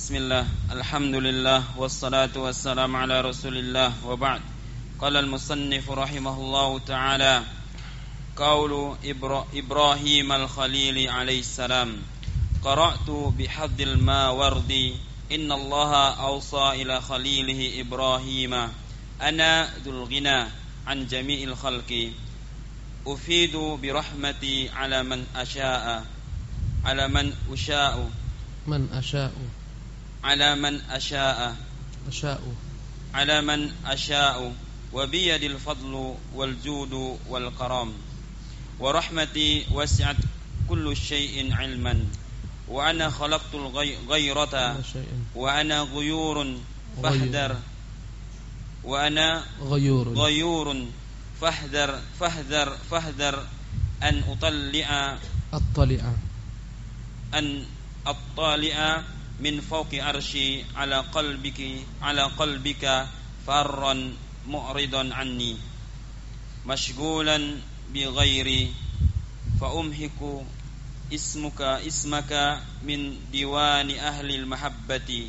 بسم الله. الحمد لله والصلاة والسلام على رسول الله. وبعد. قال المصنف رحمه الله تعالى قول إبراهيم الخليل عليه السلام قرأت بحظ الماوردي إن الله أوصى إلى خليله إبراهيم أنا ذو الغنى عن جميع الخلق. أفيد برحمتي على من أشاء. على من أشاء. من أشاء. على من أشاء. أشاء. على من أشاء. وبيد الفضل والجود والكرم ورحمتي وسعت كل شيء علما. وأنا خلقت الغيرة وأنا غيور فاحذر. وأنا غيور. غيور فاحذر فاحذر فاحذر أن أطلع. أطلع. أن أطلع من فوق عرشي على قلبك على قلبك فرا معرضا عني مشغولا بغيري فأمهك اسمك اسمك من ديوان أهل المحبة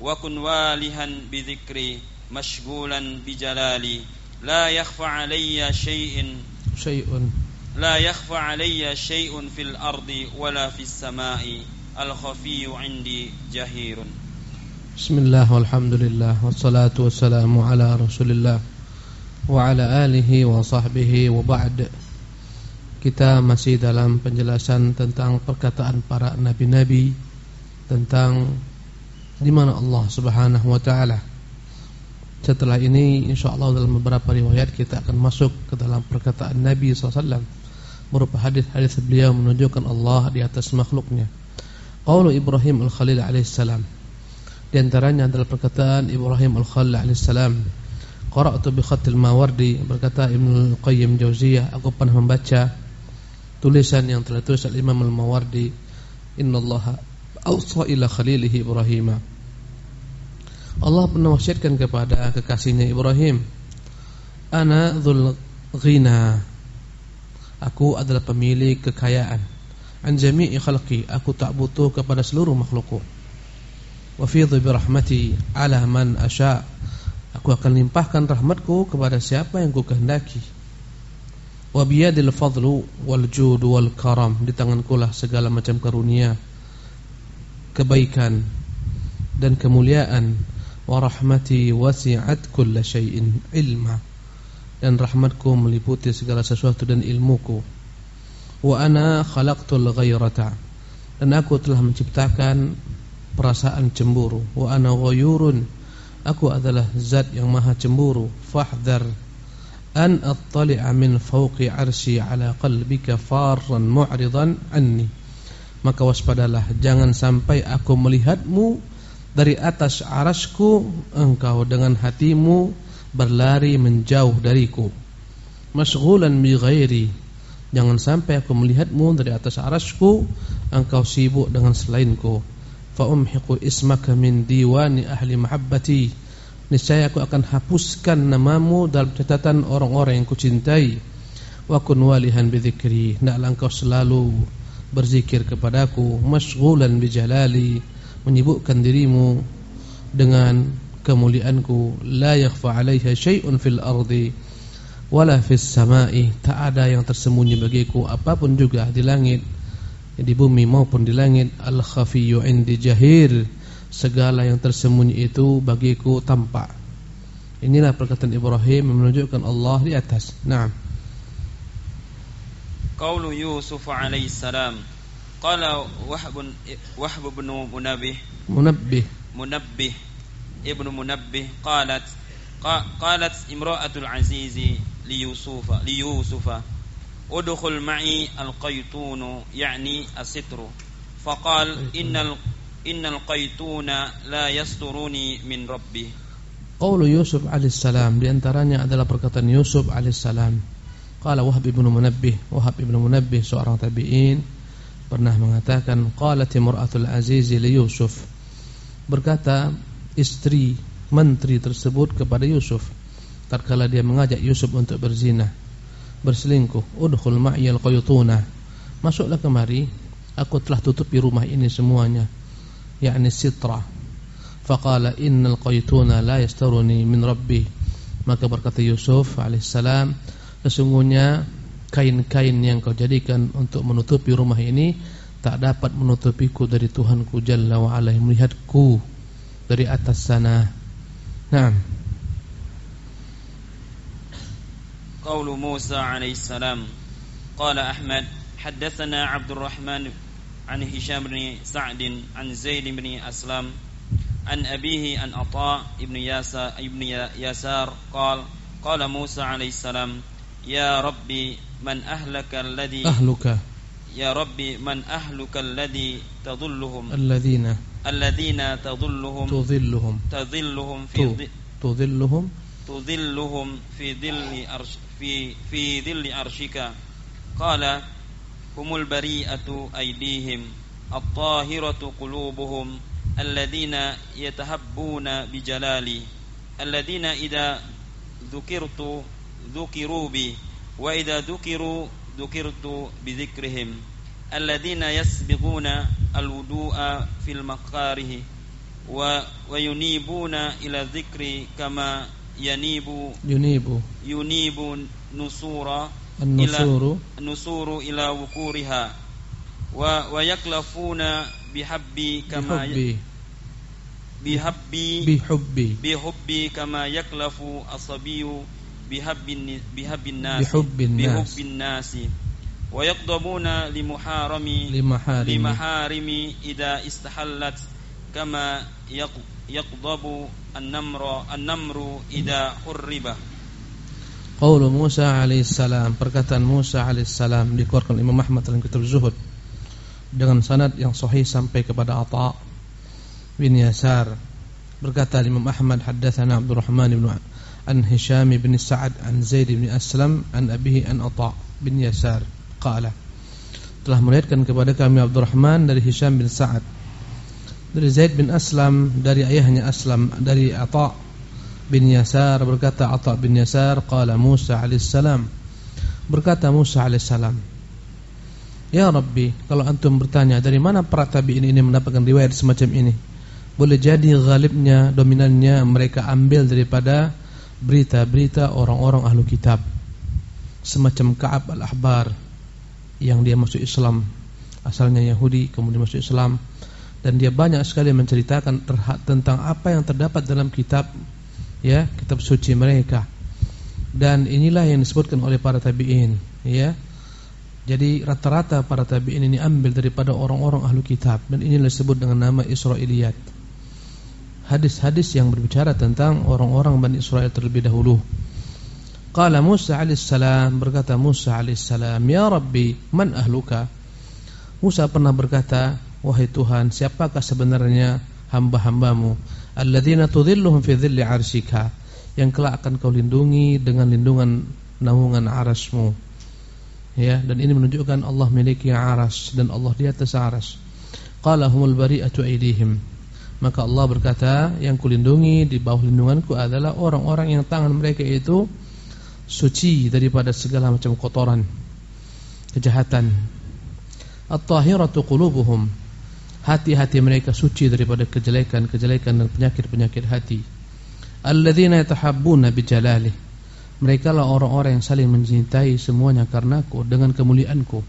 وكن والها بذكري مشغولا بجلالي. لا يخفى علي شيء شيء. لا يخفى علي شيء في الأرض ولا في السماء. الخفي عندي جهير بسم الله والحمد لله والصلاة والسلام على رسول الله وعلى آله وصحبه وبعد Kita masih dalam penjelasan tentang perkataan para nabi-nabi tentang di mana Allah Subhanahu wa taala. Setelah ini insyaallah dalam beberapa riwayat kita akan masuk ke dalam perkataan Nabi SAW berupa hadis-hadis beliau menunjukkan Allah di atas makhluknya. Qaulu Ibrahim Al-Khalil alaihissalam. Di antaranya adalah perkataan Ibrahim Al-Khalil alaihissalam. Qara'tu bi khatil Mawardi berkata Ibnu Qayyim Jauziyah aku pernah membaca tulisan yang telah tulis Imam Al-Mawardi innallaha awsa ila khalilihi Ibrahim Allah pernah wasiatkan kepada kekasihnya Ibrahim ana dzul ghina aku adalah pemilik kekayaan an jami'i khalqi aku tak butuh kepada seluruh makhlukku. Wa fi rahmati ala man asya aku akan limpahkan rahmatku kepada siapa yang ku kehendaki. Wa biyadil fadlu wal jud wal karam Di tanganku lah segala macam karunia Kebaikan Dan kemuliaan. Wa rahmati wasi'at kulla ilma Dan rahmatku meliputi segala sesuatu dan ilmuku Wa ana khalaqtul ghairata Dan aku telah menciptakan Perasaan cemburu. Wa ana ghayurun. Aku adalah zat yang maha cemburu. Fahdar an attali'a min fawqi arsy ala qalbika farran mu'ridan anni. Maka waspadalah jangan sampai aku melihatmu dari atas arasku engkau dengan hatimu berlari menjauh dariku. Masghulan bi ghairi jangan sampai aku melihatmu dari atas arasku engkau sibuk dengan selainku. Fa umhiqu ismaka min diwani ahli mahabbati. Niscaya aku akan hapuskan namamu dalam catatan orang-orang yang kucintai. Wa kun walihan bidzikri hendaklah engkau selalu berzikir kepadaku masyghulan bijalali menyibukkan dirimu dengan kemuliaanku. La yakhfa 'alaiha syai'un fil ardi wala fis sama'i tak ada yang tersembunyi bagiku apa pun juga di langit di bumi maupun di langit al khafiyyu indi jahir segala yang tersembunyi itu bagiku tampak. Inilah perkataan Ibrahim menunjukkan Allah di atas. Naam. Qaulu Yusuf alaihi salam. Qala Wahb Wahb bin Munabbih Munabbih Munabbih Ibnu Munabbih qalat qalat imra'atul azizi li Yusuf udkhul ma'i al-qaytun yani as-sitru faqal innal innal qaituna la yasturuni min rabbi Qaulu Yusuf alaihissalam di antaranya adalah perkataan Yusuf alaihissalam. Qala Wahab ibn Munabbih, Wahab ibn Munabbih seorang tabi'in pernah mengatakan qalat imra'atul aziz li Yusuf. Berkata istri menteri tersebut kepada Yusuf tatkala dia mengajak Yusuf untuk berzina, berselingkuh, udkhul ma'iyal qaytuna. Masuklah kemari, aku telah tutupi rumah ini semuanya yakni sitra Faqala innal qaytuna la yastaruni min rabbi. Maka berkata Yusuf alaihissalam, sesungguhnya kain-kain yang kau jadikan untuk menutupi rumah ini tak dapat menutupiku dari Tuhanku Jalla wa ala melihatku dari atas sana. Naam. قول موسى عليه السلام. قال أحمد حدثنا عبد الرحمن عن هشام بن سعد عن زيد بن أسلم عن أبيه عن عطاء بن ياسار, ابن يسار قال قال موسى عليه السلام يا ربي من أهلك الذي أهلك. يا ربي من أهلك الذي تضلهم الذين الذين تضلهم تظلهم تظلهم في تظلهم تظلهم في ظل أرش في في ظل عرشك. قال هم البريئة أيديهم الطاهرة قلوبهم الذين يتهبون بجلالي الذين إذا ذكرت ذكروا بي وإذا ذكروا ذكرت بذكرهم الذين يسبغون الوضوء في المقاره وينيبون إلى الذكر كما ينيب ينيب ينيب نصورا النصور النصور إلى وقورها. ويكلفون بحبي كما بحبي. بحبي بحبي. بحبي كما يكلف الصبي بحب بحب الناس. بحب الناس. بحب الناس. ويغضبون لمحارم لمحارم. لمحارم إذا استحلت كما يغضب النمر النمر إذا حرب Qaul Musa alaihissalam perkataan Musa alaihissalam dikeluarkan Imam Ahmad dalam kitab Zuhud dengan sanad yang sahih sampai kepada Atha bin Yasar berkata Imam Ahmad haddatsana Abdurrahman bin an Hisham bin Sa'ad an Zaid bin Aslam an abihi an Atha bin Yasar qala telah meriwayatkan kepada kami Abdurrahman dari Hisham bin Sa'ad dari Zaid bin Aslam dari ayahnya Aslam dari Atha bin Yasar berkata Atha bin Yasar qala Musa alaihissalam berkata Musa alaihissalam Ya Rabbi kalau antum bertanya dari mana para tabi'in ini mendapatkan riwayat semacam ini? Boleh jadi galibnya dominannya mereka ambil daripada berita-berita orang-orang ahlu kitab. Semacam Ka'ab al-Ahbar yang dia masuk Islam. Asalnya Yahudi kemudian masuk Islam dan dia banyak sekali menceritakan tentang apa yang terdapat dalam kitab ya kitab suci mereka. Dan inilah yang disebutkan oleh para tabi'in ya. Jadi rata-rata para tabi'in ini ambil daripada orang-orang ahlu kitab. Dan inilah disebut dengan nama Israiliyat. Hadis-hadis yang berbicara tentang orang-orang Bani Israel terlebih dahulu. Qala Musa alaihissalam berkata Musa alaihissalam ya Rabbi man ahluka? Musa pernah berkata wahai Tuhan siapakah sebenarnya hamba-hambamu? Alladzina tudhilluhum fi dhilli 'arsyika yang kelak akan kau lindungi dengan lindungan naungan arasmu. Ya dan ini menunjukkan Allah memiliki aras dan Allah di atas aras. Qala humul bari'atu aydihim. Maka Allah berkata yang kulindungi di bawah lindunganku adalah orang-orang yang tangan mereka itu suci daripada segala macam kotoran kejahatan. At-tahiratu qulubuhum hati-hati mereka suci daripada kejelekan-kejelekan dan penyakit-penyakit hati. Alladzina yatahabbuna bijalalih. Mereka lah orang-orang yang saling mencintai semuanya karenaku dengan kemuliaanku,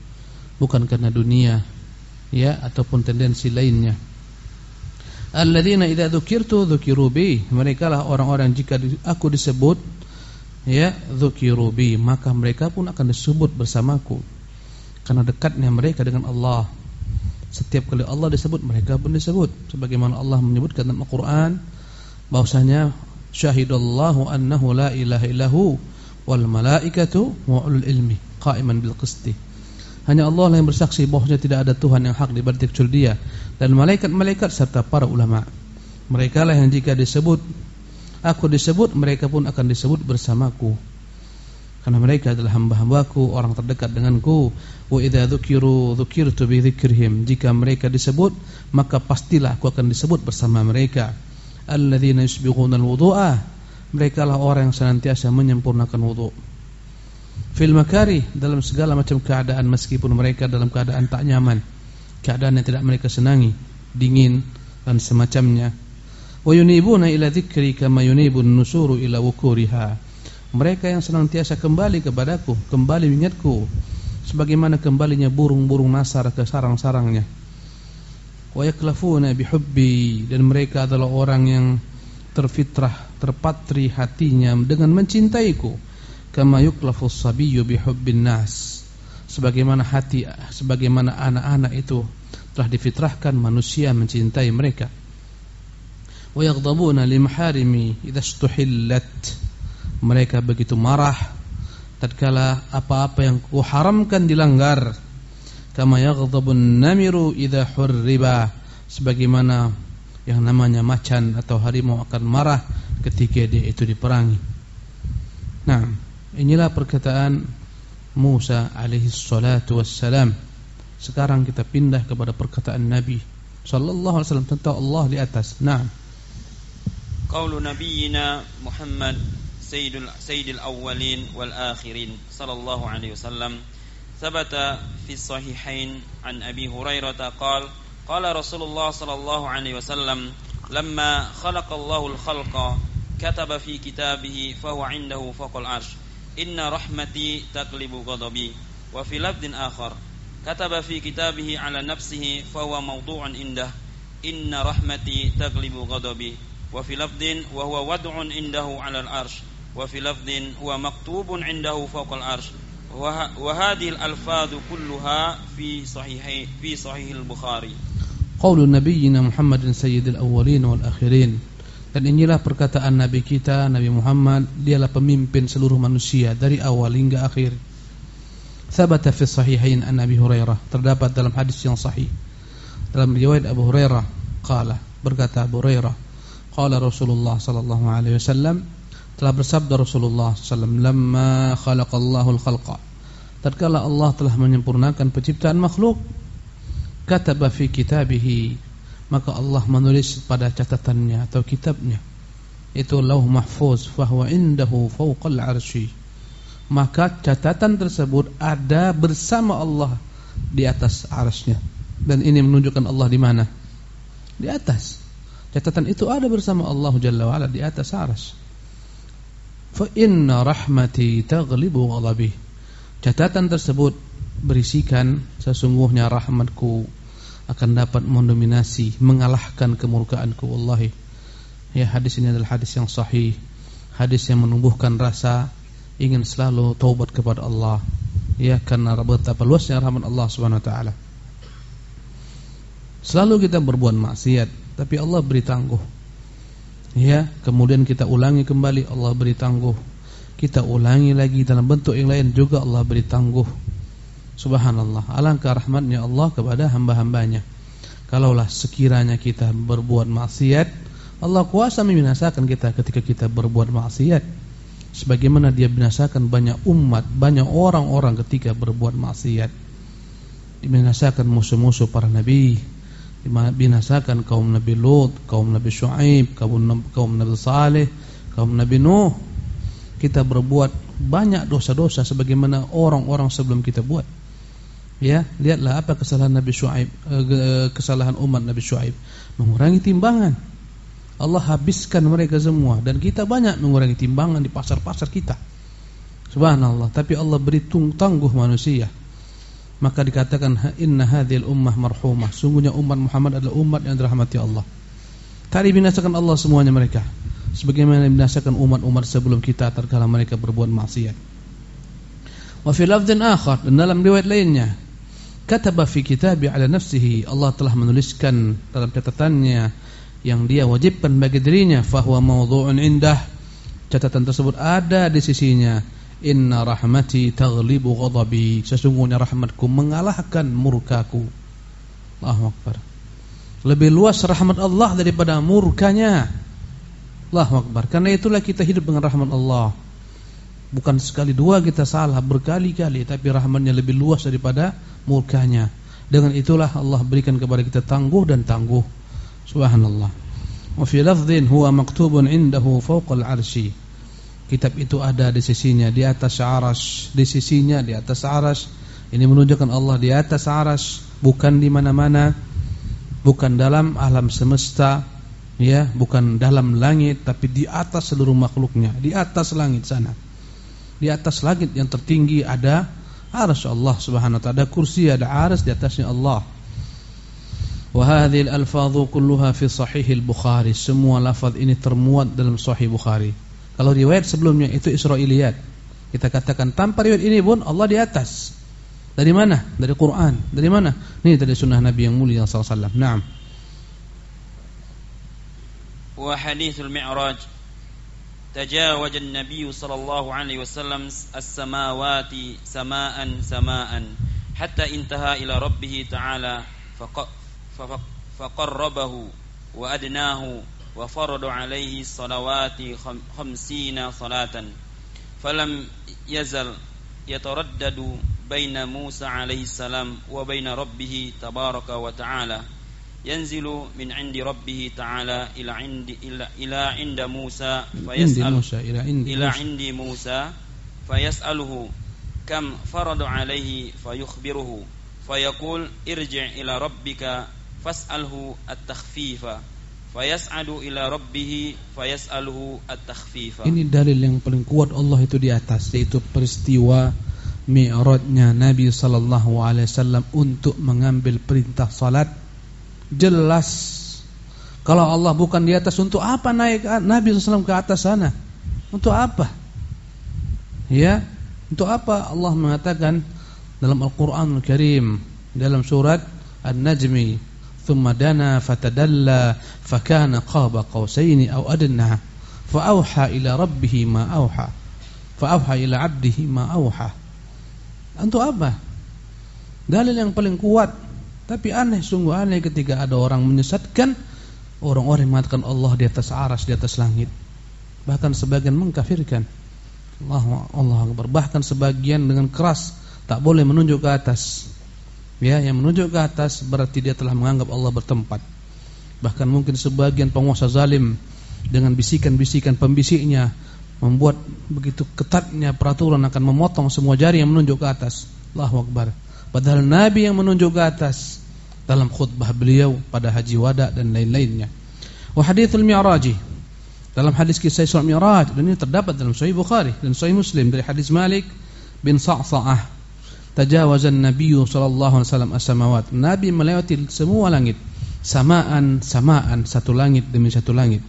bukan karena dunia ya ataupun tendensi lainnya. Alladzina idza dzukirtu dzukiru bi. Mereka lah orang-orang jika aku disebut ya dzukiru maka mereka pun akan disebut bersamaku. Karena dekatnya mereka dengan Allah setiap kali Allah disebut mereka pun disebut. Sebagaimana Allah menyebutkan dalam Al-Qur'an bahwasanya syahidallahu annahu la ilaha illahu wal malaikatu wa ulul ilmi qa'iman bil qisti. Hanya Allah yang bersaksi bahwasanya tidak ada Tuhan yang hak dibanding kecuali Dia dan malaikat-malaikat serta para ulama. Mereka lah yang jika disebut aku disebut mereka pun akan disebut bersamaku karena mereka adalah hamba-hambaku orang terdekat denganku. Wa idza dzukiru dzukirtu bi dzikrihim. Jika mereka disebut maka pastilah aku akan disebut bersama mereka. Alladzina yusbighuna alwudu'a. Mereka lah orang yang senantiasa menyempurnakan wudu. Fil makari dalam segala macam keadaan meskipun mereka dalam keadaan tak nyaman. Keadaan yang tidak mereka senangi dingin dan semacamnya. Wa yunibuna ila dzikri kama yunibun nusuru ila wukuriha mereka yang senantiasa kembali kepadaku kembali mengingatku sebagaimana kembalinya burung-burung nasar ke sarang-sarangnya. Wa yaklafuna bihubbi dan mereka adalah orang yang terfitrah terpatri hatinya dengan mencintaiku. Kama yuklafu sabiyyu bihubbin nas sebagaimana hati sebagaimana anak-anak itu telah difitrahkan manusia mencintai mereka. Wa yaghdabuna limaharimi mereka begitu marah tatkala apa-apa yang kuharamkan dilanggar. Kama yaghdhabun namiru idza hurriba sebagaimana yang namanya macan atau harimau akan marah ketika dia itu diperangi. Nah inilah perkataan Musa alaihi salatu wassalam. Sekarang kita pindah kepada perkataan Nabi sallallahu alaihi wasallam tentang Allah di atas. Nah qaulu nabiyina Muhammad سيد سيد الأولين والآخرين صلى الله عليه وسلم. ثبت في الصحيحين عن أبي هريرة قال قال رسول الله صلى الله عليه وسلم لما خلق الله الخلق كتب في كتابه فهو عنده فوق العرش. إن رحمتي تقلب غضبي. وفي لفظ آخر كتب في كتابه على نفسه فهو موضوع عنده. إن رحمتي تغلب غضبي. وفي لفظ وهو ودع عنده على العرش. وفي لفظ هو مكتوب عنده فوق العرش وهذه الألفاظ كلها في صحيح في صحيح البخاري قول نبينا محمد سيد الأولين والآخرين dan inilah perkataan Nabi kita Nabi Muhammad dialah pemimpin seluruh manusia dari awal hingga akhir Thabata fi sahihain an Nabi Hurairah terdapat dalam hadis yang sahih dalam riwayat Abu Hurairah qala berkata Abu Hurairah Qala Rasulullah sallallahu alaihi wasallam telah bersabda Rasulullah sallallahu lamma khalaqallahu al-khalqa tatkala Allah telah menyempurnakan penciptaan makhluk kataba fi kitabihi maka Allah menulis pada catatannya atau kitabnya. Itu lauh mahfuz fahuwa indahu fawqal arsy. Maka catatan tersebut ada bersama Allah di atas arsy dan ini menunjukkan Allah di mana? Di atas. Catatan itu ada bersama Allah Jalla di atas aras. Fa inna rahmati taghlibu ghadabi. Catatan tersebut berisikan sesungguhnya rahmatku akan dapat mendominasi, mengalahkan kemurkaanku wallahi. Ya hadis ini adalah hadis yang sahih, hadis yang menumbuhkan rasa ingin selalu taubat kepada Allah. Ya karena betapa luasnya rahmat Allah Subhanahu wa taala. Selalu kita berbuat maksiat, tapi Allah beri tangguh. Ya, kemudian kita ulangi kembali Allah beri tangguh. Kita ulangi lagi dalam bentuk yang lain juga Allah beri tangguh. Subhanallah, alangkah rahmatnya Allah kepada hamba-hambanya. Kalaulah sekiranya kita berbuat maksiat, Allah kuasa membinasakan kita ketika kita berbuat maksiat. Sebagaimana dia binasakan banyak umat, banyak orang-orang ketika berbuat maksiat. Dibinasakan musuh-musuh para nabi, binasakan kaum Nabi Lut, kaum Nabi Shu'aib, kaum kaum Nabi Saleh, kaum Nabi Nuh. Kita berbuat banyak dosa-dosa sebagaimana orang-orang sebelum kita buat. Ya, lihatlah apa kesalahan Nabi Shu'aib, eh, kesalahan umat Nabi Shu'aib, mengurangi timbangan. Allah habiskan mereka semua dan kita banyak mengurangi timbangan di pasar-pasar kita. Subhanallah, tapi Allah beri tangguh manusia maka dikatakan inna hadhil ummah marhumah. Sungguhnya umat Muhammad adalah umat yang dirahmati Allah. Tak dibinasakan Allah semuanya mereka. Sebagaimana dibinasakan umat-umat sebelum kita terkala mereka berbuat maksiat. Wa fi lafdhin akhar dan dalam riwayat lainnya kataba fi kitabi ala nafsihi. Allah telah menuliskan dalam catatannya yang dia wajibkan bagi dirinya fahuwa mawdhu'un indah. Catatan tersebut ada di sisinya Inna rahmati taghlibu ghadabi. Sesungguhnya rahmatku mengalahkan murkaku. Allahu Akbar. Lebih luas rahmat Allah daripada murkanya. Allahu Akbar. Karena itulah kita hidup dengan rahmat Allah. Bukan sekali dua kita salah Berkali-kali Tapi rahmatnya lebih luas daripada murkanya. Dengan itulah Allah berikan kepada kita tangguh dan tangguh. Subhanallah. Wa fi lafdhin huwa maktubun indahu fawqal arshi kitab itu ada di sisinya di atas aras di sisinya di atas aras ini menunjukkan Allah di atas aras bukan di mana-mana bukan dalam alam semesta Ya, bukan dalam langit tapi di atas seluruh makhluknya, di atas langit sana. Di atas langit yang tertinggi ada arsy Allah Subhanahu wa taala, ada kursi, ada arsy di atasnya Allah. Wa hadhihi al-alfadhu kulluha fi sahih al-Bukhari. Semua lafaz ini termuat dalam sahih Bukhari. Kalau riwayat sebelumnya itu Israiliyat. Kita katakan tanpa riwayat ini pun Allah di atas. Dari mana? Dari Quran. Dari mana? Ini dari sunnah Nabi yang mulia sallallahu alaihi wasallam. Naam. Wa hadithul mi'raj تجاوز النبي صلى الله عليه وسلم السماوات سماء سماء حتى انتهى إلى ربه تعالى فقربه وأدناه وفرض عليه الصلوات خمسين صلاة. فلم يزل يتردد بين موسى عليه السلام وبين ربه تبارك وتعالى. ينزل من عند ربه تعالى إلى عند إلى, إلى عند موسى فيسأل موسى إلى عند إلى عند موسى فيسأله كم فرض عليه فيخبره. فيقول ارجع إلى ربك فاسأله التخفيف. Fayas'adu ila rabbih fayas'aluhu at-takhfifa. Ini dalil yang paling kuat Allah itu di atas yaitu peristiwa Mi'rajnya Nabi sallallahu alaihi wasallam untuk mengambil perintah salat jelas kalau Allah bukan di atas untuk apa naik Nabi SAW ke atas sana? Untuk apa? Ya, untuk apa Allah mengatakan dalam Al-Qur'an Al Karim dalam surat An-Najmi ثم دنا فتدلى فكان قاب قوسين أو أدنى فأوحى إلى ربه ما أوحى فأوحى إلى عبده ما أوحى Untuk apa? Dalil yang paling kuat Tapi aneh, sungguh aneh ketika ada orang menyesatkan Orang-orang yang mengatakan Allah di atas aras, di atas langit Bahkan sebagian mengkafirkan Allah Allah Bahkan sebagian dengan keras Tak boleh menunjuk ke atas ya yang menunjuk ke atas berarti dia telah menganggap Allah bertempat. Bahkan mungkin sebagian penguasa zalim dengan bisikan-bisikan pembisiknya membuat begitu ketatnya peraturan akan memotong semua jari yang menunjuk ke atas. Allahu Akbar. Padahal Nabi yang menunjuk ke atas dalam khutbah beliau pada haji wada dan lain-lainnya. Wa hadithul mi'raji dalam hadis kisah Isra Mi'raj dan ini terdapat dalam Sahih Bukhari dan Sahih Muslim dari hadis Malik bin Sa'sa'ah tajawazan Nabi sallallahu alaihi wasallam as-samawat. Nabi melewati semua langit. Samaan samaan satu langit demi satu langit.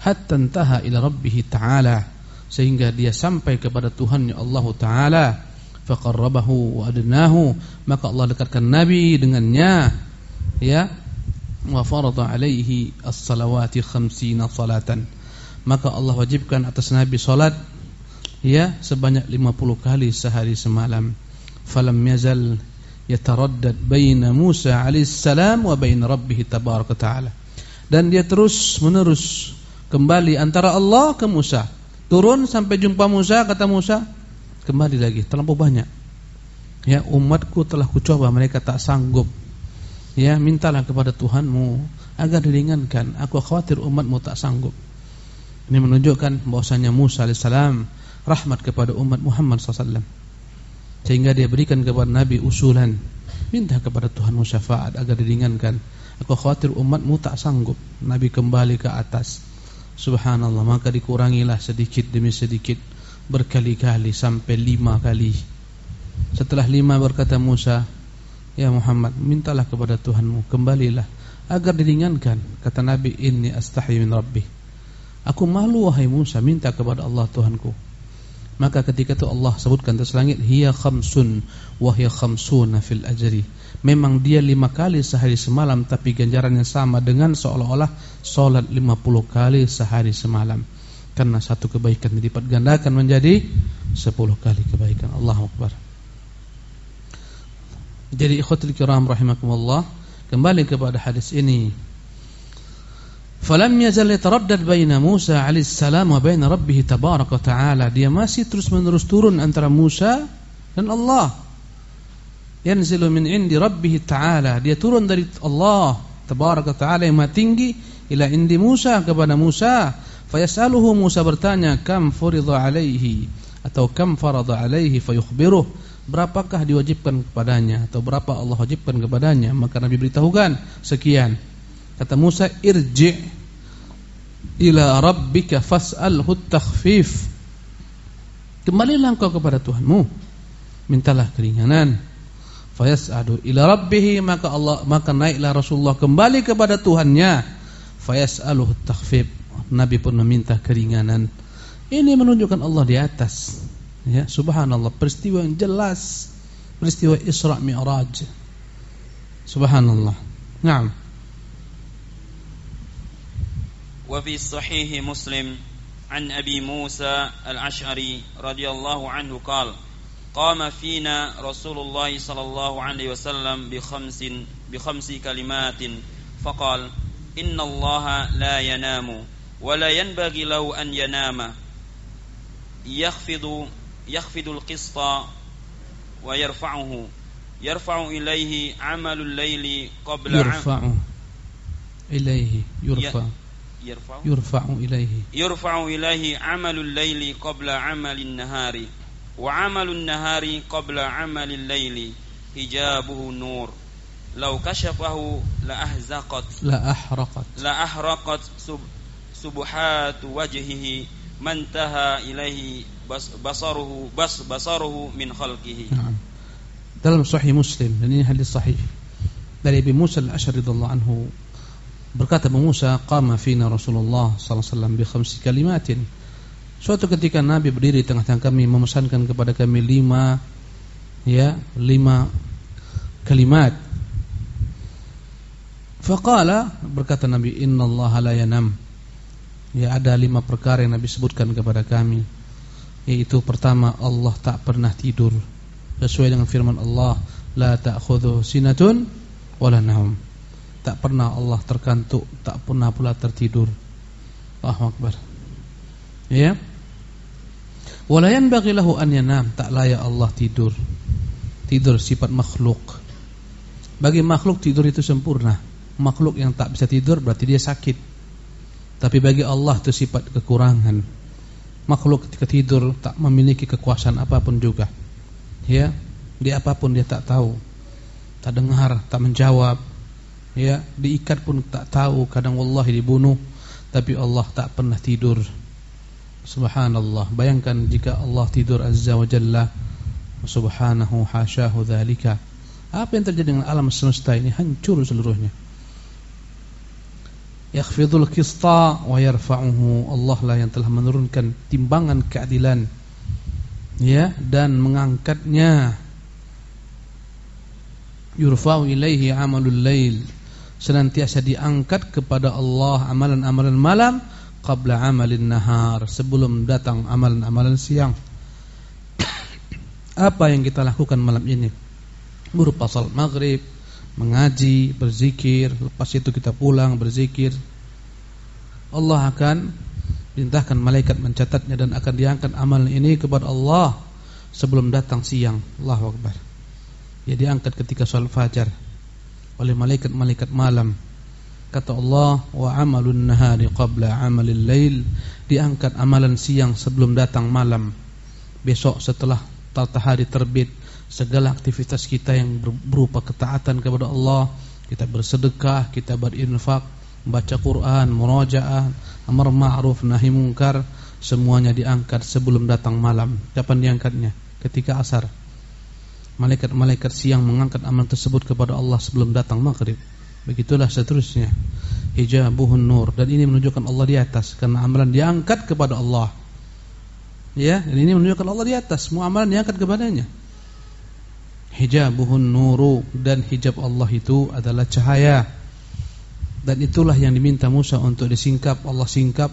Hatta intaha ila rabbih ta'ala sehingga dia sampai kepada Tuhannya Allah taala. Faqarrabahu wa adnahu maka Allah dekatkan Nabi dengannya ya wa farada alaihi as-salawati khamsina salatan maka Allah wajibkan atas Nabi salat ya sebanyak 50 kali sehari semalam falam yazal yataraddad baina Musa alaihissalam wa bain rabbih tabaraka taala dan dia terus menerus kembali antara Allah ke Musa. Turun sampai jumpa Musa kata Musa kembali lagi terlalu banyak. Ya umatku telah kucoba mereka tak sanggup. Ya mintalah kepada Tuhanmu agar diringankan. Aku khawatir umatmu tak sanggup. Ini menunjukkan bahwasanya Musa alaihissalam rahmat kepada umat Muhammad sallallahu sehingga dia berikan kepada Nabi usulan. Minta kepada Tuhan syafaat agar diringankan. Aku khawatir umatmu tak sanggup. Nabi kembali ke atas. Subhanallah maka dikurangilah sedikit demi sedikit. Berkali-kali sampai lima kali. Setelah lima berkata Musa ya Muhammad mintalah kepada Tuhanmu kembalilah. Agar diringankan kata Nabi inni astahi min rabbi aku malu wahai Musa minta kepada Allah Tuhanku maka ketika itu Allah sebutkan atas langit hiya khamsun wa hiya khamsuna fil ajri. Memang dia lima kali sehari semalam tapi ganjarannya sama dengan seolah-olah salat 50 kali sehari semalam. Karena satu kebaikan dilipat gandakan menjadi 10 kali kebaikan. Allahu akbar. Jadi ikhwatul kiram rahimakumullah, kembali kepada hadis ini. Falam yazal yataraddad baina Musa alaihissalam wa baina rabbih tabaraka taala. Dia masih terus-menerus turun antara Musa dan Allah. Yanzilu min indi rabbih taala. Dia turun dari Allah tabaraka taala yang maha tinggi ila indi Musa kepada Musa. Fayasaluhu Musa bertanya, "Kam furida alaihi?" atau "Kam farada alaihi?" fayukhbiruh. Berapakah diwajibkan kepadanya atau berapa Allah wajibkan kepadanya? Maka Nabi beritahukan sekian. Kata Musa, "Irji' ila rabbika fas'alhu takhfif kembalilah engkau kepada Tuhanmu. Mintalah keringanan. Fayas'adu ila rabbih maka Allah maka naiklah Rasulullah kembali kepada Tuhannya. Fayas'aluhu takhfif Nabi pun meminta keringanan. Ini menunjukkan Allah di atas. Ya subhanallah peristiwa yang jelas. Peristiwa Isra Mi'raj. Subhanallah. Na'am وفي صحيح مسلم عن أبي موسى الأشعري رضي الله عنه قال قام فينا رسول الله صلى الله عليه وسلم بخمس بخمس كلمات فقال إن الله لا ينام ولا ينبغي له أن ينام. يخفض يخفض القسط ويرفعه يرفع إليه عمل الليل قبل يرفع إليه يرفع. يرفع؟ يرفع إليه. يرفع إليه عمل الليل قبل عمل النهار وعمل النهار قبل عمل الليل. حجابه نور. لو كشفه لأهزقت. لأحرقت. لأحرقت سب سبحات وجهه. ما انتهى إليه بصره بس بصره من خلقه. نعم. dalam sahih Muslim dan ini hadis sahih dari Abi Musa al-Asy'ari radhiyallahu anhu Berkata Abu Musa, "Qama fina Rasulullah sallallahu alaihi wasallam bi khamsi kalimatin." Suatu ketika Nabi berdiri tengah-tengah kami memesankan kepada kami lima ya, lima kalimat. Faqala berkata Nabi, "Innallaha la yanam." Ya ada lima perkara yang Nabi sebutkan kepada kami yaitu pertama Allah tak pernah tidur sesuai dengan firman Allah la ta'khudhu sinatun wala naum Tak pernah Allah terkantuk Tak pernah pula tertidur. Allahu Akbar. Ya? Walayan bagilahu an yanam. Tak layak Allah tidur. Tidur sifat makhluk. Bagi makhluk tidur itu sempurna. Makhluk yang tak bisa tidur berarti dia sakit. Tapi bagi Allah itu sifat kekurangan. Makhluk ketika tidur tak memiliki kekuasaan apa pun juga. Ya? Di apa pun dia tak tahu. Tak dengar, tak menjawab ya diikat pun tak tahu kadang wallahi dibunuh tapi Allah tak pernah tidur. Subhanallah. Bayangkan jika Allah tidur azza wa jalla subhanahu hasyahu dzalika apa yang terjadi dengan alam semesta ini? Hancur seluruhnya. Yakhfidul qista wa yarfa'uhu. Allah lah yang telah menurunkan timbangan keadilan. Ya dan mengangkatnya. Yurfa'u ilaihi amalul lail senantiasa diangkat kepada Allah amalan-amalan malam qabla amalin nahar sebelum datang amalan-amalan siang. Apa yang kita lakukan malam ini? Berupa salat maghrib mengaji berzikir lepas itu kita pulang berzikir. Allah akan perintahkan malaikat mencatatnya dan akan diangkat amalan ini kepada Allah sebelum datang siang. Allahu akbar. Dia diangkat ketika salat fajar oleh malaikat-malaikat malam. Kata Allah, wa amalun nahari qabla amalil lail, diangkat amalan siang sebelum datang malam. Besok setelah matahari terbit, segala aktivitas kita yang berupa ketaatan kepada Allah, kita bersedekah, kita berinfak, membaca Quran, murojaah, amar ma'ruf nahi munkar, semuanya diangkat sebelum datang malam. Kapan diangkatnya? Ketika asar malaikat-malaikat siang mengangkat amal tersebut kepada Allah sebelum datang maghrib. Begitulah seterusnya. Hijabuhun nur dan ini menunjukkan Allah di atas karena amalan diangkat kepada Allah. Ya, dan ini menunjukkan Allah di atas, semua amalan diangkat kepadanya. Hijabuhun nuru dan hijab Allah itu adalah cahaya. Dan itulah yang diminta Musa untuk disingkap, Allah singkap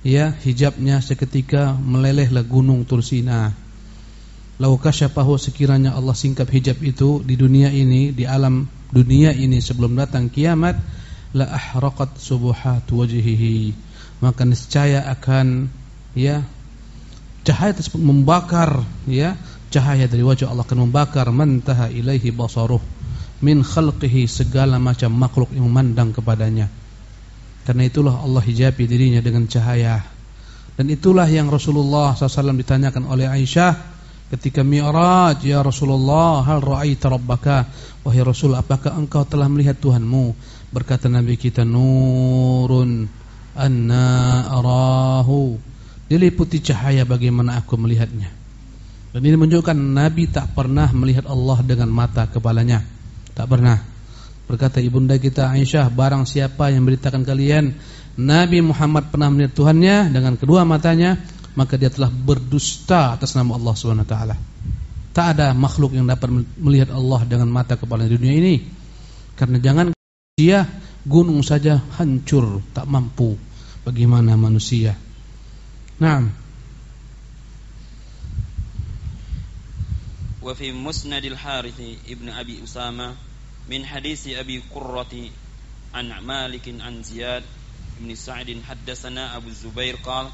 ya hijabnya seketika melelehlah gunung Tursina. Lau kasyafahu sekiranya Allah singkap hijab itu di dunia ini, di alam dunia ini sebelum datang kiamat, la ahraqat subuhat wajhihi. Maka niscaya akan ya cahaya tersebut membakar ya cahaya dari wajah Allah akan membakar mantaha ilaihi basaruh min khalqihi segala macam makhluk yang memandang kepadanya. Karena itulah Allah hijabi dirinya dengan cahaya. Dan itulah yang Rasulullah SAW ditanyakan oleh Aisyah ketika Mi'raj ya Rasulullah hal ra'aita rabbaka? Wahai Rasul apakah engkau telah melihat Tuhanmu? Berkata Nabi kita nurun anna arahu. Diliputi cahaya bagaimana aku melihatnya. Dan ini menunjukkan Nabi tak pernah melihat Allah dengan mata kepalanya. Tak pernah. Berkata ibunda kita Aisyah barang siapa yang beritakan kalian Nabi Muhammad pernah melihat Tuhannya dengan kedua matanya maka dia telah berdusta atas nama Allah Subhanahu wa taala. Tak ada makhluk yang dapat melihat Allah dengan mata kepala di dunia ini. Karena jangan dia gunung saja hancur, tak mampu. Bagaimana manusia? Naam. Wa fi Musnad al-Harith ibn Abi Usama min hadis Abi Qurrah an Malik an Ziyad ibn Sa'd haddatsana Abu Zubair qala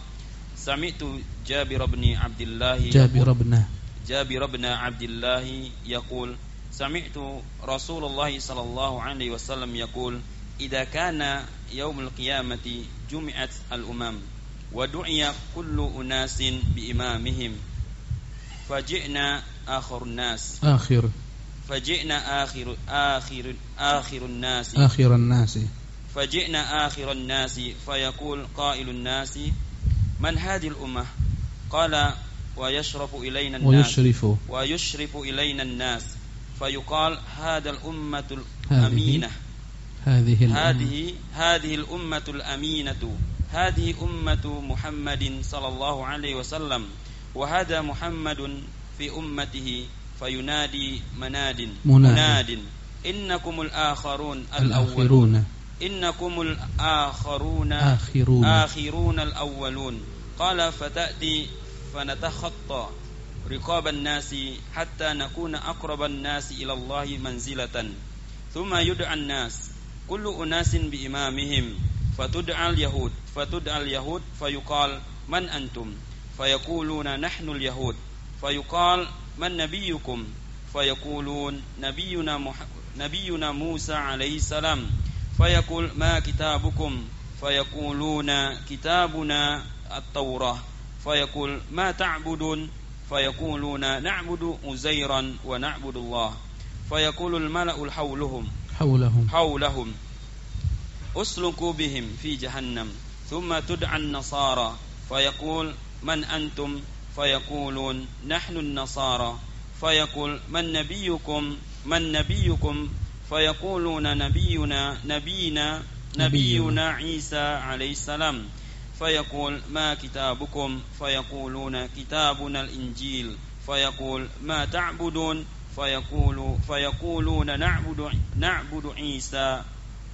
سمعت جابر بن عبد الله جابر بن جابر بن عبد الله يقول سمعت رسول الله صلى الله عليه وسلم يقول إذا كان يوم القيامة جمعت الأمم ودعي كل أناس بإمامهم فجئنا آخر الناس. آخر. فجئنا آخر آخر آخر الناس. آخر الناس. فجئنا آخر الناس فيقول قائل الناس من هذه الأمة؟ قال ويشرف إلينا الناس. ويشرف. ويشرف إلينا الناس. فيقال هذا الأمة الأمينة. هذه هذه هذه الأمة الأمينة. هذه أمة محمد صلى الله عليه وسلم. وهذا محمد في أمته فينادي مناد. مناد. إنكم الآخرون. الأولون. إنكم الآخرون آخرون. آخرون الأولون. قال فتأتي فنتخطى رقاب الناس حتى نكون أقرب الناس إلى الله منزلة. ثم يدعى الناس كل أناس بإمامهم فتدعى اليهود فتدعى اليهود فيقال من أنتم؟ فيقولون نحن اليهود. فيقال من نبيكم؟ فيقولون نبينا مح... نبينا موسى عليه السلام. فيقول ما كتابكم؟ فيقولون كتابنا التوراة. فيقول ما تعبدون؟ فيقولون نعبد أزيرا ونعبد الله. فيقول الملأ حولهم. حولهم. حولهم. أسلكوا بهم في جهنم. ثم تدعى النصارى. فيقول من أنتم؟ فيقولون نحن النصارى. فيقول من نبيكم؟ من نبيكم فيقولون نبينا نبينا نبينا عيسى عليه السلام فيقول ما كتابكم فيقولون كتابنا الإنجيل فيقول ما تعبدون فيقول فيقولون نعبد نعبد عيسى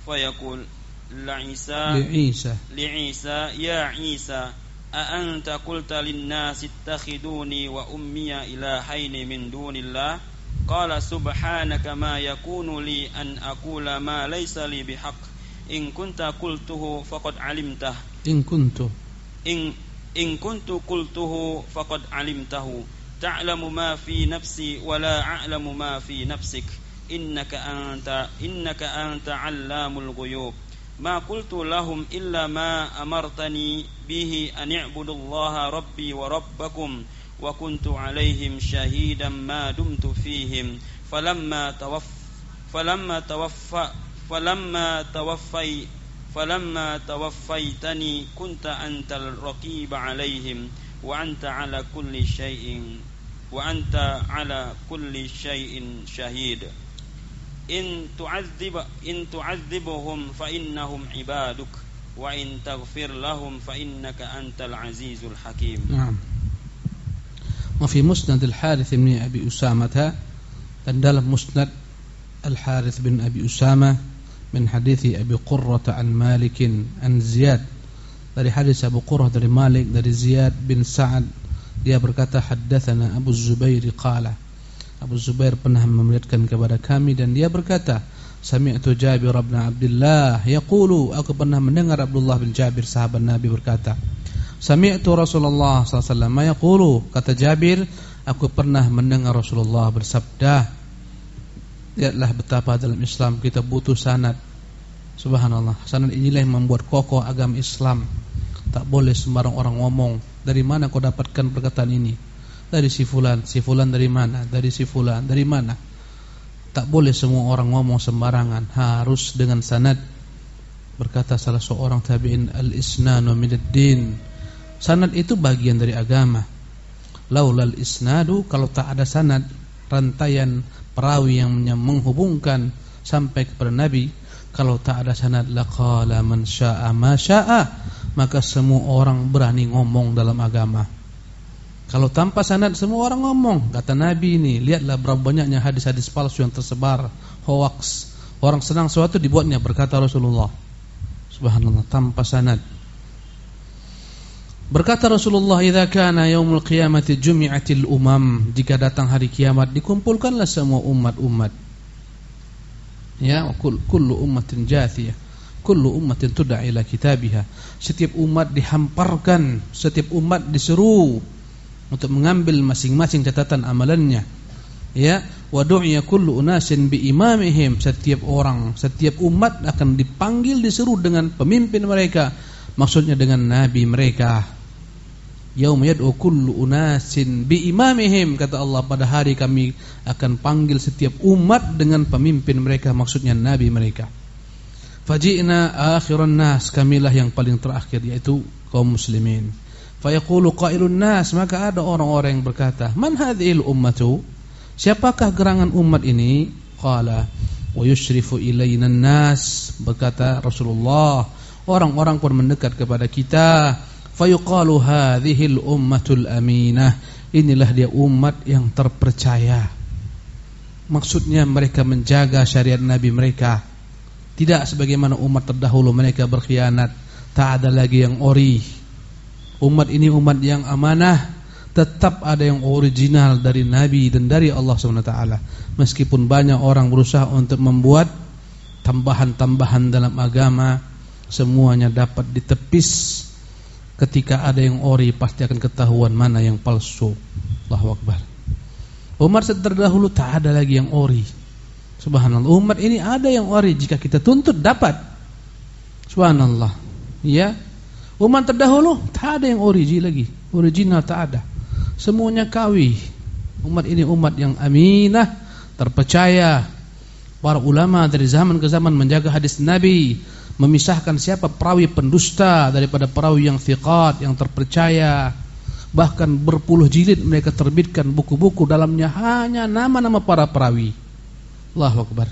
فيقول لعيسى لعيسى لعيسى يا عيسى أأنت قلت للناس اتخذوني وأمي إلهين من دون الله قال سبحانك ما يكون لي أن أقول ما ليس لي بحق إن كنت قلته فقد علمته إن كنت إن إن كنت قلته فقد علمته تعلم ما في نفسي ولا أعلم ما في نفسك إنك أنت إنك أنت علام الغيوب ما قلت لهم إلا ما أمرتني به أن اعبدوا الله ربي وربكم وكنت عليهم شهيدا ما دمت فيهم. فلما توف فلما توفى فلما توفي فلما توفيتني كنت أنت الرقيب عليهم. وأنت على كل شيء وأنت على كل شيء شهيد. إن تعذب إن تعذبهم فإنهم عبادك وإن تغفر لهم فإنك أنت العزيز الحكيم. نعم. وفي مسند الحارث بن أبي أسامة dan dalam musnad Al-Harith bin Abi Usama min hadithi Abi Qurrah an Malik an Ziyad dari hadis Abu Qurrah dari Malik dari Ziyad bin Sa'ad dia berkata haddatsana Abu Zubair qala Abu Zubair pernah memeriwayatkan kepada kami dan dia berkata Sami'tu Jabir bin Abdullah yaqulu aku pernah mendengar Abdullah bin Jabir sahabat Nabi berkata Sami'tu Rasulullah sallallahu alaihi wasallam yaqulu kata Jabir Aku pernah mendengar Rasulullah bersabda Lihatlah betapa dalam Islam kita butuh sanad Subhanallah Sanad inilah yang membuat kokoh agama Islam. Tak boleh sembarang orang ngomong Dari mana kau dapatkan perkataan ini? Dari si fulan. Si fulan dari mana? Dari si fulan. Dari mana? Tak boleh semua orang ngomong sembarangan Harus dengan sanad. Berkata salah seorang tabi'in al-isnanu minad-din. Sanad itu bagian dari agama. Laulal isnadu kalau tak ada sanad, rantaian perawi yang menghubungkan sampai kepada Nabi, kalau tak ada sanad laqala man syaa ma syaa, maka semua orang berani ngomong dalam agama. Kalau tanpa sanad semua orang ngomong. Kata Nabi ini, lihatlah berapa banyaknya hadis-hadis palsu yang tersebar, hoax. Orang senang sesuatu dibuatnya berkata Rasulullah. Subhanallah tanpa sanad. Berkata Rasulullah, "Idza kana yaumul qiyamati jumi'atil umam." Jika datang hari kiamat, dikumpulkanlah semua umat-umat. Ya, kullu ummatin jathiyah. Kullu ummatin tud'a ila kitabiha. Setiap umat dihamparkan, setiap umat diseru untuk mengambil masing-masing catatan amalannya. Ya, wa du'iya kullu unasin bi imamihim. Setiap orang, setiap umat akan dipanggil diseru dengan pemimpin mereka. Maksudnya dengan nabi mereka. Yaum yad'u kullu unasin bi imamihim kata Allah pada hari kami akan panggil setiap umat dengan pemimpin mereka maksudnya nabi mereka. Faji'na akhiran nas kamilah yang paling terakhir yaitu kaum muslimin. Fayaqulu qailun nas maka ada orang-orang yang berkata, "Man hadhil ummatu?" Siapakah gerangan umat ini? Qala wa yushrifu ilaina nas berkata Rasulullah, orang-orang pun mendekat kepada kita fayuqalu hadhil ummatul aminah. Inilah dia umat yang terpercaya. Maksudnya mereka menjaga syariat nabi mereka. Tidak sebagaimana umat terdahulu mereka berkhianat. Tak ada lagi yang ori umat ini umat yang amanah. Tetap ada yang original dari nabi dan dari Allah SWT meskipun banyak orang berusaha untuk membuat tambahan-tambahan dalam agama semuanya dapat ditepis Ketika ada yang ori pasti akan ketahuan mana yang palsu. Allahu Akbar. Umar terdahulu tak ada lagi yang ori. Subhanallah. Umat ini ada yang ori jika kita tuntut dapat. Subhanallah. Ya. Umat terdahulu tak ada yang origi lagi. Original tak ada. Semuanya kawi. Umat ini umat yang aminah, terpercaya. Para ulama dari zaman ke zaman menjaga hadis Nabi memisahkan siapa perawi pendusta daripada perawi yang thiqat, yang terpercaya. Bahkan berpuluh jilid mereka terbitkan buku-buku dalamnya hanya nama-nama para perawi. Allahu Akbar.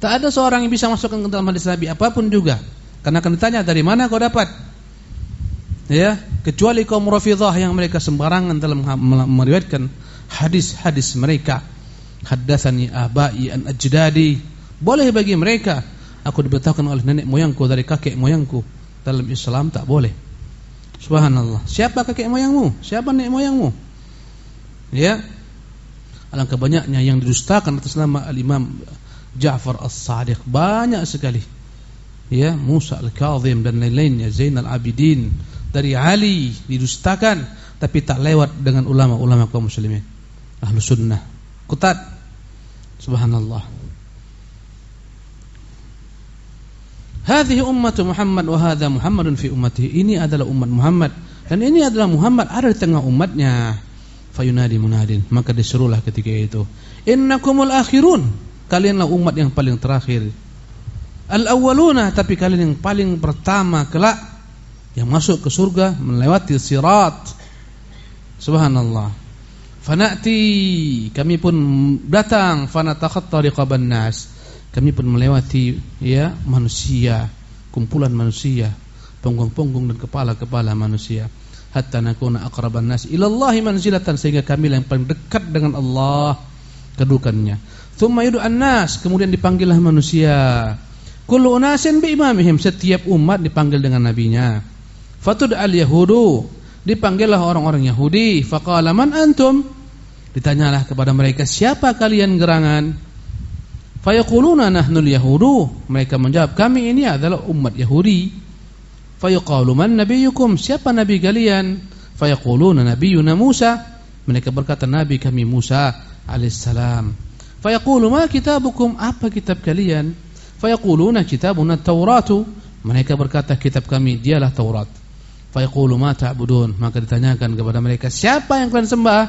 Tak ada seorang yang bisa masukkan ke dalam hadis Nabi apa pun juga. Karena akan ditanya dari mana kau dapat? Ya, kecuali kaum Rafidhah yang mereka sembarangan dalam meriwayatkan hadis-hadis mereka. Haddatsani abai an ajdadi. Boleh bagi mereka Aku diberitahukan oleh nenek moyangku dari kakek moyangku. Dalam Islam tak boleh. Subhanallah. Siapa kakek moyangmu? Siapa nenek moyangmu? Ya. Alangkah banyaknya yang didustakan atas nama Al-Imam Ja'far As-Sadiq. Banyak sekali. Ya, Musa Al-Kazim dan lain-lainnya, Zainal Abidin dari Ali didustakan tapi tak lewat dengan ulama-ulama kaum muslimin. Ahlus sunnah. Kutat. Subhanallah. Hadhihi ummatu Muhammad wa hadha Muhammadun fi ummatihi. Ini adalah umat Muhammad dan ini adalah Muhammad ada di tengah umatnya. Fayunadi munadin, maka diserulah ketika itu, "Innakumul akhirun." Kalianlah umat yang paling terakhir. Al-awwaluna, tapi kalian yang paling pertama kelak yang masuk ke surga melewati sirat. Subhanallah. Fanati, kami pun datang fanatakhatta riqaban nas kami pun melewati ya manusia, kumpulan manusia, punggung-punggung dan kepala-kepala manusia. Hatta nakuna aqraban nas ila Allah manzilatan sehingga kami yang paling dekat dengan Allah kedudukannya. Tsumma yud'an nas, kemudian dipanggillah manusia. Kullu unasin bi imamihim, setiap umat dipanggil dengan nabinya. Fatud al yahudu, dipanggillah orang-orang Yahudi. Faqala man antum? Ditanyalah kepada mereka, siapa kalian gerangan? Fayaquluna nahnul yahudu. Mereka menjawab, kami ini adalah umat Yahudi. Fayaqalu man nabiyukum? Siapa nabi kalian? Fayaquluna nabiyuna Musa. Mereka berkata nabi kami Musa alaihissalam. Fayaqulu ma kitabukum? Apa kitab kalian? Fayaquluna kitabuna Tauratu. Mereka berkata kitab kami dialah Taurat. Fayaqulu ma ta'budun? Maka ditanyakan kepada mereka, siapa yang kalian sembah?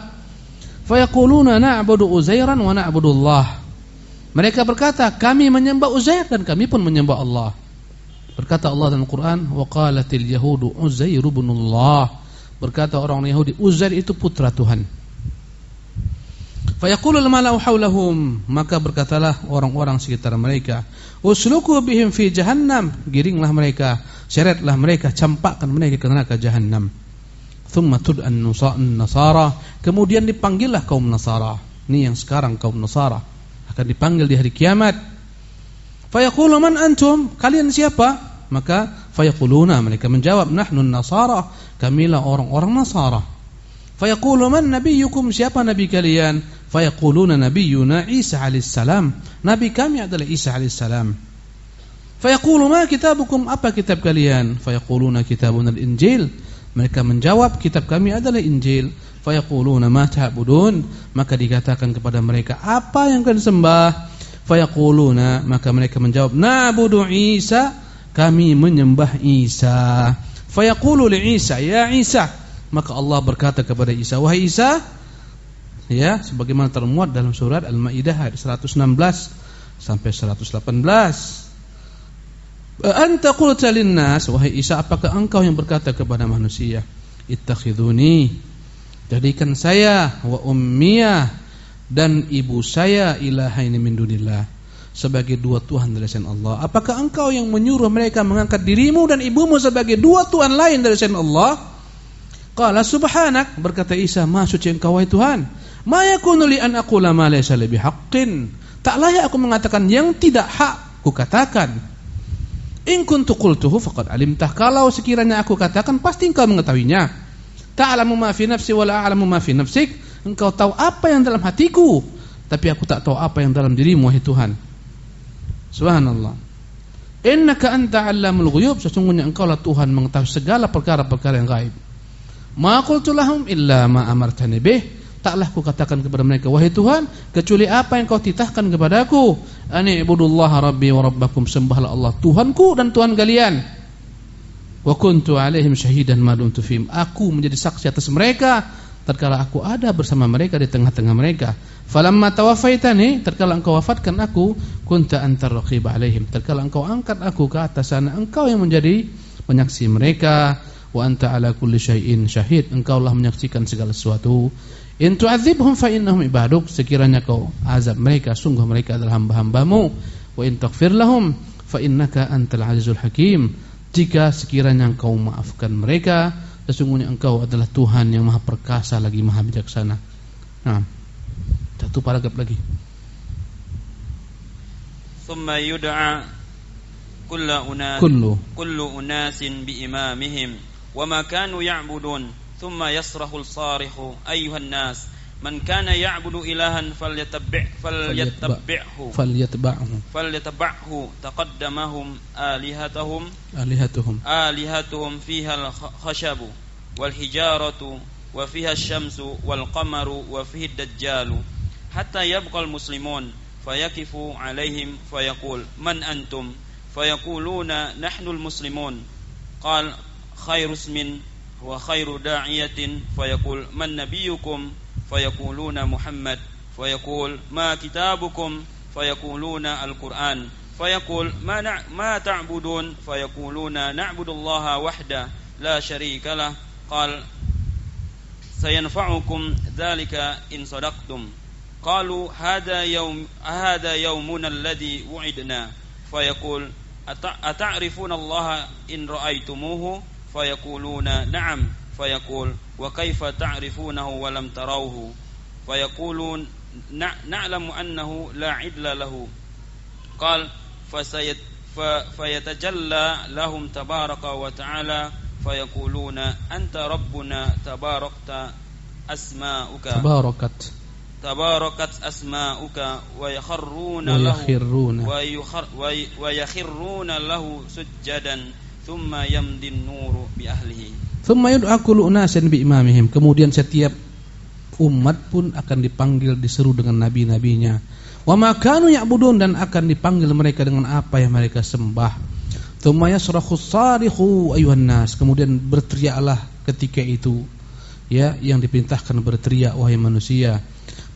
Fayaquluna na'budu Uzairan wa na'budu Allah. Mereka berkata, kami menyembah Uzair dan kami pun menyembah Allah. Berkata Allah dalam Quran, wa qalatil yahudu Uzair ibn Berkata orang Yahudi, Uzair itu putra Tuhan. Fayaqulul malau haulahum, maka berkatalah orang-orang sekitar mereka, usluku bihim fi jahannam, giringlah mereka, seretlah mereka, campakkan mereka ke neraka jahannam. Thumma tud'an nasara, kemudian dipanggillah kaum Nasara. Ini yang sekarang kaum Nasara akan dipanggil di hari kiamat. Fayaqulu man antum? Kalian siapa? Maka fayaquluna mereka menjawab nahnu nasara. Kamilah orang-orang nasara. Fayaqulu man nabiyukum? Siapa nabi kalian? Fayaquluna nabiyyuna Isa alaihissalam nabi kami adalah Isa alaihissalam fayaqulu ma kitabukum? Apa kitab kalian? Fayaquluna kitabun al-injil mereka menjawab kitab kami adalah Injil fayaquluna ma ta'budun? Maka dikatakan kepada mereka apa yang kalian sembah? Fayaquluna maka mereka menjawab na'budu Isa. Kami menyembah Isa. Fayaqulu li Isa ya Isa. Maka Allah berkata kepada Isa wahai Isa ya sebagaimana termuat dalam surat Al-Maidah ayat 116 sampai 118 anta qulta linnas wahai Isa apakah engkau yang berkata kepada manusia ittakhiduni jadikan saya wa ummiyah dan ibu saya ilahaini min dunillah sebagai dua tuhan dari selain Allah apakah engkau yang menyuruh mereka mengangkat dirimu dan ibumu sebagai dua tuhan lain dari selain Allah qala subhanak berkata Isa maha suci engkau wahai Tuhan Ma yakunu li an aqula ma laysa li bihaqqin. Tak layak aku mengatakan yang tidak hak ku katakan. In kuntu qultuhu faqad alimtah. Kalau sekiranya aku katakan pasti engkau mengetahuinya. Ta'lamu ma fi nafsi wa la a'lamu ma fi nafsik. Engkau tahu apa yang dalam hatiku, tapi aku tak tahu apa yang dalam dirimu wahai Tuhan. Subhanallah. Innaka anta 'allamul ghuyub. Sesungguhnya engkau lah Tuhan mengetahui segala perkara-perkara yang gaib. Ma qultu lahum illa ma amartani bih taklah ku katakan kepada mereka wahai Tuhan kecuali apa yang kau titahkan kepadaku ani ibudullaha rabbi wa rabbakum sembahlah Allah Tuhanku dan Tuhan kalian wa kuntu alaihim syahidan ma dumtu fihim. Aku menjadi saksi atas mereka tatkala aku ada bersama mereka di tengah-tengah mereka. Falamma tawaffaitani tatkala engkau wafatkan aku kunta antar raqib alaihim. Tatkala engkau angkat aku ke atas sana engkau yang menjadi penyaksi mereka. Wa anta ala kulli syai'in syahid. Engkaulah menyaksikan segala sesuatu. In tu'adzibhum fa innahum ibaduk. Sekiranya kau azab mereka sungguh mereka adalah hamba-hambamu. Wa in taghfir lahum fa innaka antal azizul hakim jika sekiranya engkau maafkan mereka sesungguhnya engkau adalah Tuhan yang maha perkasa lagi maha bijaksana. Nah satu paragraf lagi. Thumma yud'a kullu unas kullu. kullu unasin bi imamihim. Wa ma kanu ya'budun ثم يصرخ الصارخ أيها الناس من كان يعبد إلها فليتبع فليتبعه فليتبعه فليتبعه تقدمهم آلهتهم آلهتهم آلهتهم فيها الخشب والحجارة وفيها الشمس والقمر وفيه الدجال حتى يبقى المسلمون فيقف عليهم فيقول من أنتم فيقولون نحن المسلمون قال خير اسم وخير داعية فيقول من نبيكم فيقولون محمد فيقول ما كتابكم؟ فيقولون القرآن. فيقول ما ما تعبدون؟ فيقولون نعبد الله وحده لا شريك له. قال سينفعكم ذلك إن صدقتم. قالوا هذا يوم هذا يومنا الذي وعدنا. فيقول أتعرفون الله إن رأيتموه؟ فيقولون نعم. فيقول وكيف تعرفونه ولم تروه؟ فيقولون نعلم أنه لا عدل له. قال فسيت فيتجلى لهم تبارك وتعالى فيقولون أنت ربنا تباركت أسماؤك. تباركت. تباركت أسماؤك ويخرون ويخرون. له ويخرون له سجدا yamdin nuru bi ahlihi thumma yud'a kullu unasin bi imamihim. Kemudian setiap umat pun akan dipanggil diseru dengan nabi-nabinya. Wa ma kanu ya'budun dan akan dipanggil mereka dengan apa yang mereka sembah. Thumma yasrahu sarihu ayuhan nas. Kemudian berteriaklah ketika itu ya yang diperintahkan berteriak wahai manusia.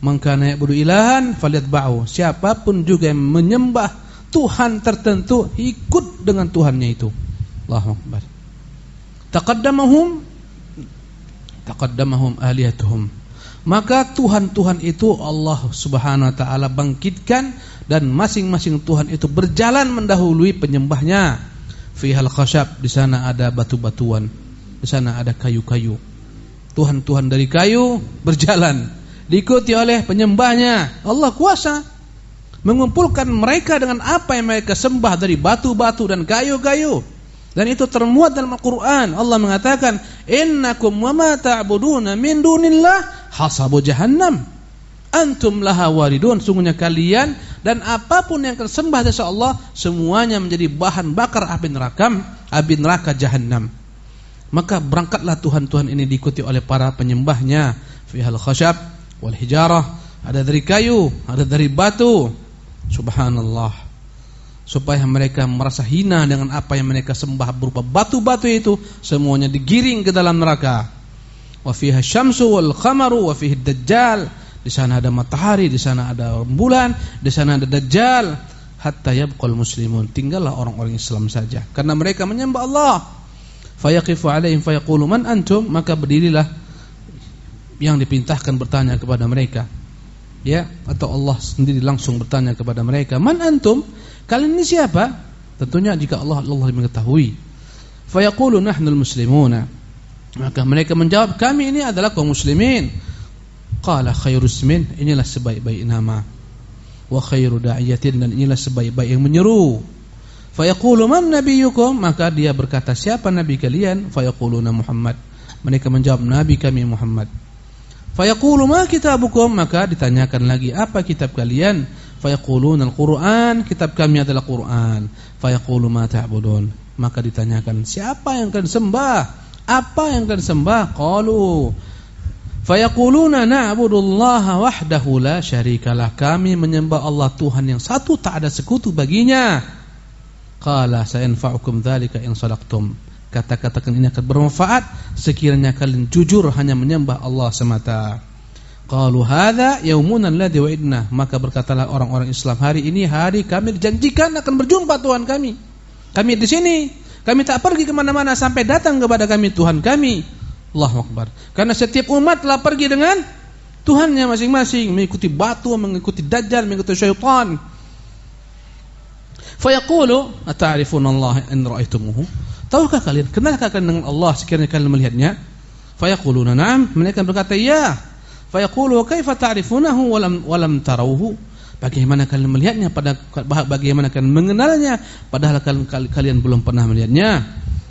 Man kana ya'budu ilahan falyatba'u. Siapa pun juga yang menyembah Tuhan tertentu ikut dengan Tuhannya itu. Allahu Akbar. Taqaddamahum taqaddamahum aliyatuhum. Maka Tuhan-Tuhan itu Allah Subhanahu wa taala bangkitkan dan masing-masing Tuhan itu berjalan mendahului penyembahnya. Fihal khashab di sana ada batu-batuan, di sana ada kayu-kayu. Tuhan-Tuhan dari kayu berjalan diikuti oleh penyembahnya. Allah kuasa mengumpulkan mereka dengan apa yang mereka sembah dari batu-batu dan kayu-kayu. Dan itu termuat dalam Al-Quran. Allah mengatakan, Innakum wa ma ta'buduna min dunillah hasabu jahannam. Antum laha waridun. Sungguhnya kalian dan apa pun yang kalian sembah dari Allah, semuanya menjadi bahan bakar api neraka, api neraka jahannam. Maka berangkatlah Tuhan-Tuhan ini diikuti oleh para penyembahnya. Fihal khashab wal hijarah. Ada dari kayu, ada dari batu. Subhanallah supaya mereka merasa hina dengan apa yang mereka sembah berupa batu-batu itu semuanya digiring ke dalam neraka. Wa fiha syamsu wal qamaru wa fihi dajjal. Di sana ada matahari, di sana ada bulan, di sana ada dajjal. Hatta yabqal muslimun. Tinggallah orang-orang Islam saja karena mereka menyembah Allah. Fayaqifu alaihim fayaqulu man antum? Maka berdirilah yang dipintahkan bertanya kepada mereka. Ya, atau Allah sendiri langsung bertanya kepada mereka, "Man antum?" Kalian ini siapa? Tentunya jika Allah Allah mengetahui. Fayaqulu nahnul muslimuna. Maka mereka menjawab, kami ini adalah kaum muslimin. Qala khairus min, inilah sebaik-baik nama. Wa khairu da'iyatin dan inilah sebaik-baik yang menyeru. Fayaqulu man nabiyukum? Maka dia berkata, siapa nabi kalian? Fayaquluna Muhammad. Mereka menjawab, nabi kami Muhammad. Fayaqulu ma kitabukum? Maka ditanyakan lagi, apa kitab kalian? Fayaquluna al-Qur'an kitab kami adalah Quran. Fayaqulu ma ta'budun. Maka ditanyakan siapa yang kalian sembah? Apa yang kalian sembah? Qalu fayaquluna na'budullaha wahdahu la syarikalah kami menyembah Allah Tuhan yang satu tak ada sekutu baginya. Qala sayanfa'ukum dzalika in sadaqtum. Kata-kata ini akan bermanfaat. Sekiranya kalian jujur hanya menyembah Allah semata Qalu hadza yaumuna alladhi wa'idna. Maka berkatalah orang-orang Islam, hari ini hari kami dijanjikan akan berjumpa Tuhan kami. Kami di sini. Kami tak pergi ke mana mana sampai datang kepada kami Tuhan kami. Allahu Akbar. Karena setiap umat telah pergi dengan Tuhannya masing-masing, mengikuti batu, mengikuti dajjal, mengikuti syaitan. Fayaqulu, "Ata'rifuna Allah in ra'aitumuhu?" Tahukah kalian, kenalkah kalian dengan Allah sekiranya kalian melihatnya? Fayaquluna, "Na'am." Mereka berkata, "Ya." Fayaqulu kaifa ta'rifunahu walam walam tarawhu? Bagaimana kalian melihatnya pada bagaimana kalian mengenalnya padahal kalian, kalian belum pernah melihatnya?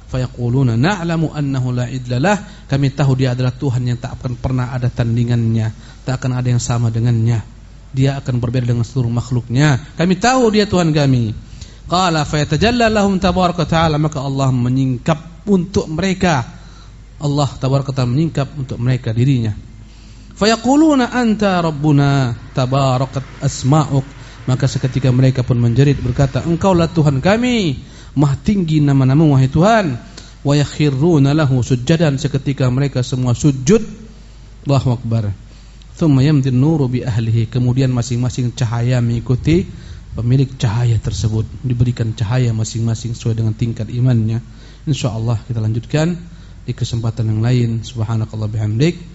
Fayaquluna na'lamu annahu la idlalah. Kami tahu dia adalah Tuhan yang tak akan pernah ada tandingannya, tak akan ada yang sama dengannya. Dia akan berbeda dengan seluruh makhluknya. Kami tahu dia Tuhan kami. Qala fayatajalla lahum tabaraka ta'ala maka Allah menyingkap untuk mereka. Allah tabaraka ta'ala menyingkap untuk mereka dirinya. Fayaquluna anta rabbuna tabarakat asma'uk. Maka seketika mereka pun menjerit berkata, Engkaulah Tuhan kami, maha tinggi nama-nama wahai Tuhan. Wa yakhirruna lahu sujadan seketika mereka semua sujud. Allahu akbar. Thumma yamdi nuru bi ahlihi. Kemudian masing-masing cahaya mengikuti pemilik cahaya tersebut. Diberikan cahaya masing-masing sesuai dengan tingkat imannya. Insyaallah kita lanjutkan di kesempatan yang lain. Subhanakallah bihamdik.